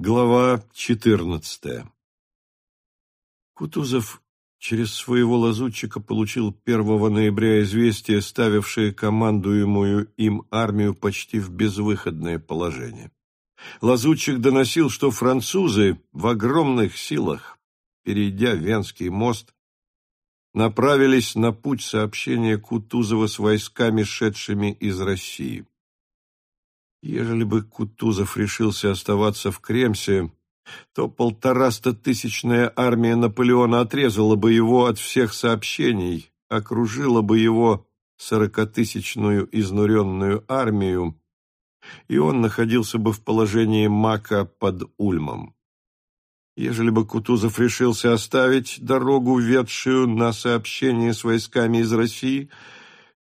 Глава 14 Кутузов через своего лазутчика получил 1 ноября известие, ставившее командуемую им армию почти в безвыходное положение. Лазутчик доносил, что французы в огромных силах, перейдя Венский мост, направились на путь сообщения Кутузова с войсками, шедшими из России. Ежели бы Кутузов решился оставаться в Кремсе, то полторастотысячная армия Наполеона отрезала бы его от всех сообщений, окружила бы его сорокатысячную изнуренную армию, и он находился бы в положении мака под Ульмом. Ежели бы Кутузов решился оставить дорогу, ведшую на сообщение с войсками из России –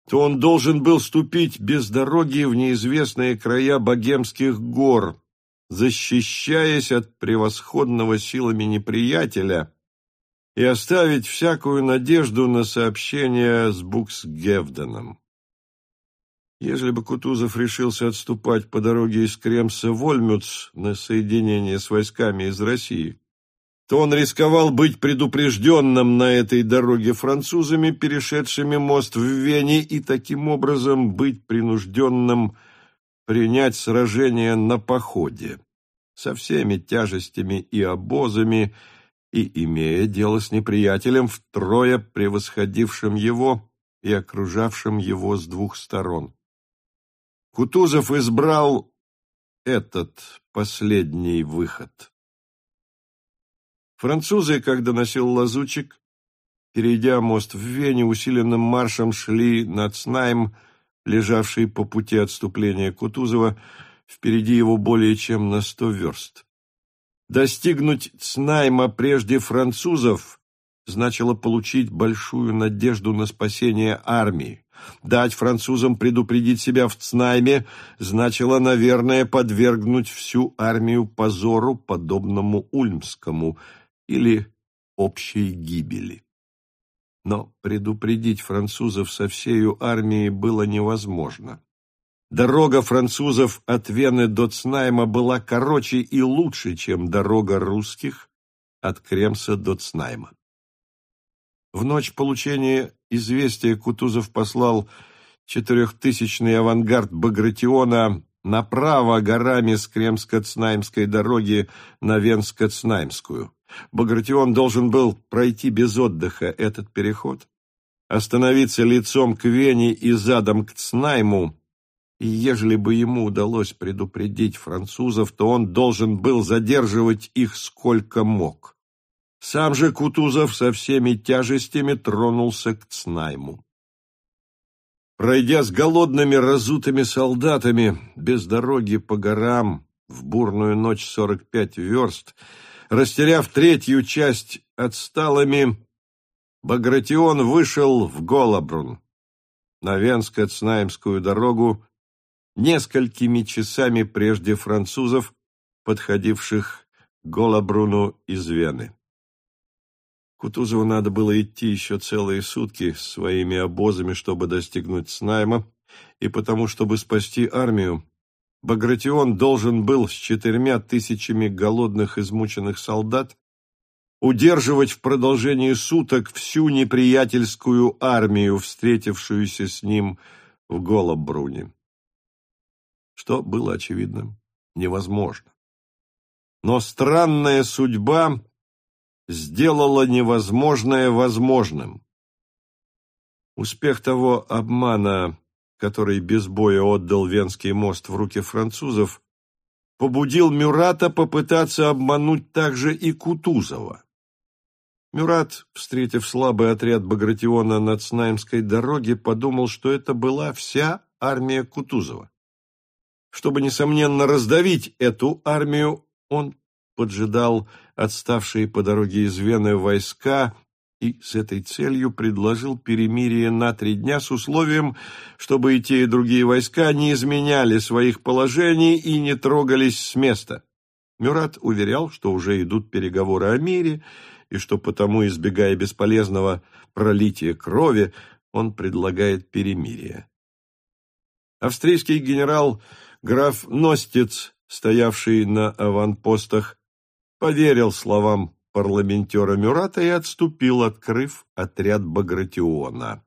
то он должен был ступить без дороги в неизвестные края богемских гор, защищаясь от превосходного силами неприятеля и оставить всякую надежду на сообщение с Буксгевденом. Ежели бы Кутузов решился отступать по дороге из Кремса в Ольмюц на соединение с войсками из России, то он рисковал быть предупрежденным на этой дороге французами, перешедшими мост в Вене, и таким образом быть принужденным принять сражение на походе со всеми тяжестями и обозами, и имея дело с неприятелем, втрое превосходившим его и окружавшим его с двух сторон. Кутузов избрал этот последний выход. Французы, когда носил лазучик, перейдя мост в Вене, усиленным маршем шли на Цнайм, лежавший по пути отступления Кутузова, впереди его более чем на сто верст. Достигнуть Цнайма прежде французов значило получить большую надежду на спасение армии. Дать французам предупредить себя в Цнайме значило, наверное, подвергнуть всю армию позору, подобному Ульмскому – или общей гибели. Но предупредить французов со всею армией было невозможно. Дорога французов от Вены до Цнайма была короче и лучше, чем дорога русских от Кремса до Цнайма. В ночь получения известия Кутузов послал четырехтысячный авангард Багратиона направо горами с Кремско-Цнаймской дороги на Венско-Цнаймскую. Багратион должен был пройти без отдыха этот переход, остановиться лицом к Вене и задом к Цнайму, и ежели бы ему удалось предупредить французов, то он должен был задерживать их сколько мог. Сам же Кутузов со всеми тяжестями тронулся к Цнайму. Пройдя с голодными разутыми солдатами без дороги по горам в бурную ночь сорок пять верст, Растеряв третью часть отсталыми, Багратион вышел в Голобрун на Венско-Цнаймскую дорогу несколькими часами прежде французов, подходивших к Голобруну из Вены. Кутузову надо было идти еще целые сутки своими обозами, чтобы достигнуть Снайма, и потому, чтобы спасти армию, Багратион должен был с четырьмя тысячами голодных измученных солдат удерживать в продолжении суток всю неприятельскую армию, встретившуюся с ним в Голобруне. Что было очевидным, невозможно. Но странная судьба сделала невозможное возможным. Успех того обмана, который без боя отдал Венский мост в руки французов, побудил Мюрата попытаться обмануть также и Кутузова. Мюрат, встретив слабый отряд Багратиона на Цнаймской дороге, подумал, что это была вся армия Кутузова. Чтобы, несомненно, раздавить эту армию, он поджидал отставшие по дороге из Вены войска и с этой целью предложил перемирие на три дня с условием, чтобы и те, и другие войска не изменяли своих положений и не трогались с места. Мюрат уверял, что уже идут переговоры о мире, и что потому, избегая бесполезного пролития крови, он предлагает перемирие. Австрийский генерал граф Ностец стоявший на аванпостах, поверил словам парламентера Мюрата и отступил, открыв отряд Багратиона.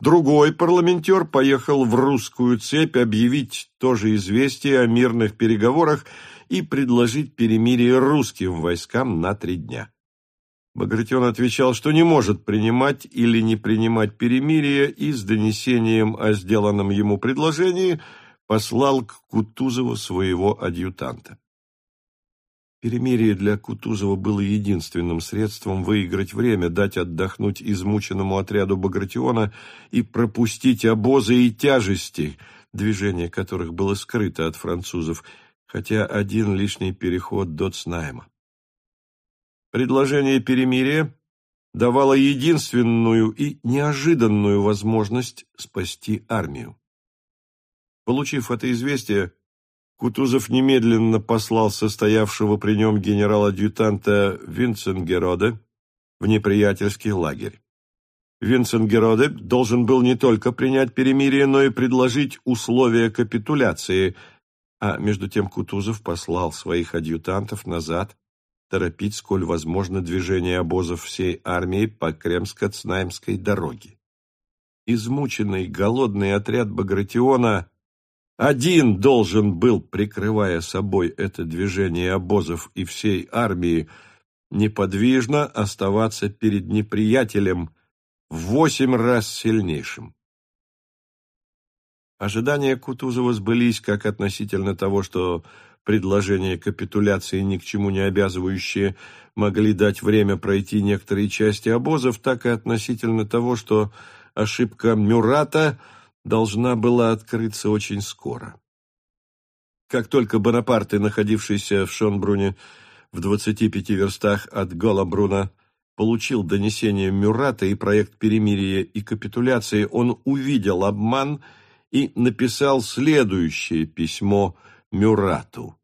Другой парламентер поехал в русскую цепь объявить тоже известие о мирных переговорах и предложить перемирие русским войскам на три дня. Багратион отвечал, что не может принимать или не принимать перемирие и с донесением о сделанном ему предложении послал к Кутузову своего адъютанта. Перемирие для Кутузова было единственным средством выиграть время, дать отдохнуть измученному отряду Багратиона и пропустить обозы и тяжести, движение которых было скрыто от французов, хотя один лишний переход до Цнайма. Предложение перемирия давало единственную и неожиданную возможность спасти армию. Получив это известие, Кутузов немедленно послал состоявшего при нем генерал-адъютанта Винценгероде в неприятельский лагерь. Винценгероде должен был не только принять перемирие, но и предложить условия капитуляции, а между тем Кутузов послал своих адъютантов назад торопить, сколь возможно, движение обозов всей армии по Кремско-Цнаймской дороге. Измученный, голодный отряд Багратиона один должен был, прикрывая собой это движение обозов и всей армии, неподвижно оставаться перед неприятелем в восемь раз сильнейшим. Ожидания Кутузова сбылись как относительно того, что предложения капитуляции, ни к чему не обязывающие, могли дать время пройти некоторые части обозов, так и относительно того, что ошибка Мюрата должна была открыться очень скоро. Как только Бонапарты, находившийся в Шонбруне в 25 верстах от Голобруна, получил донесение Мюрата и проект перемирия и капитуляции, он увидел обман и написал следующее письмо Мюрату.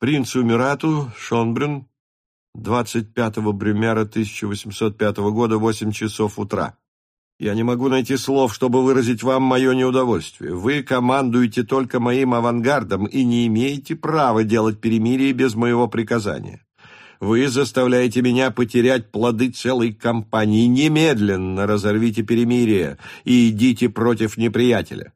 Принцу Мюрату, Шонбрюн, 25 Брюмера 1805 года, 8 часов утра. Я не могу найти слов, чтобы выразить вам мое неудовольствие. Вы командуете только моим авангардом и не имеете права делать перемирие без моего приказания. Вы заставляете меня потерять плоды целой кампании. Немедленно разорвите перемирие и идите против неприятеля.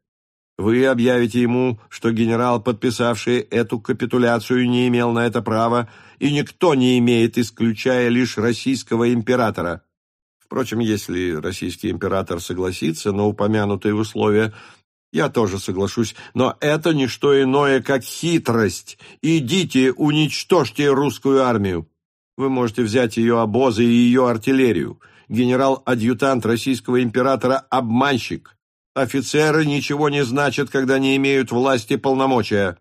Вы объявите ему, что генерал, подписавший эту капитуляцию, не имел на это права, и никто не имеет, исключая лишь российского императора. Впрочем, если российский император согласится на упомянутые условия, я тоже соглашусь, но это не что иное, как хитрость. Идите, уничтожьте русскую армию. Вы можете взять ее обозы и ее артиллерию. Генерал-адъютант российского императора – обманщик. Офицеры ничего не значат, когда не имеют власти полномочия.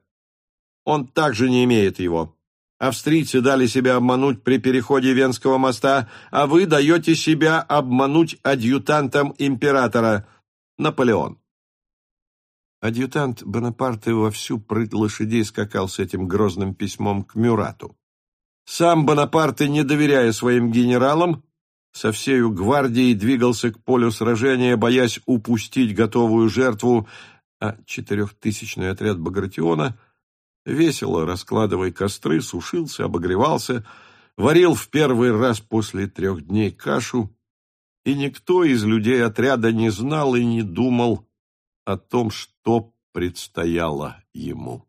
Он также не имеет его. Австрийцы дали себя обмануть при переходе Венского моста, а вы даете себя обмануть адъютантом императора. Наполеон. Адъютант Бонапарте во всю прыть лошадей скакал с этим грозным письмом к Мюрату. Сам Бонапарте, не доверяя своим генералам, со всею гвардией двигался к полю сражения, боясь упустить готовую жертву, а четырехтысячный отряд Багратиона — весело раскладывая костры, сушился, обогревался, варил в первый раз после трех дней кашу, и никто из людей отряда не знал и не думал о том, что предстояло ему.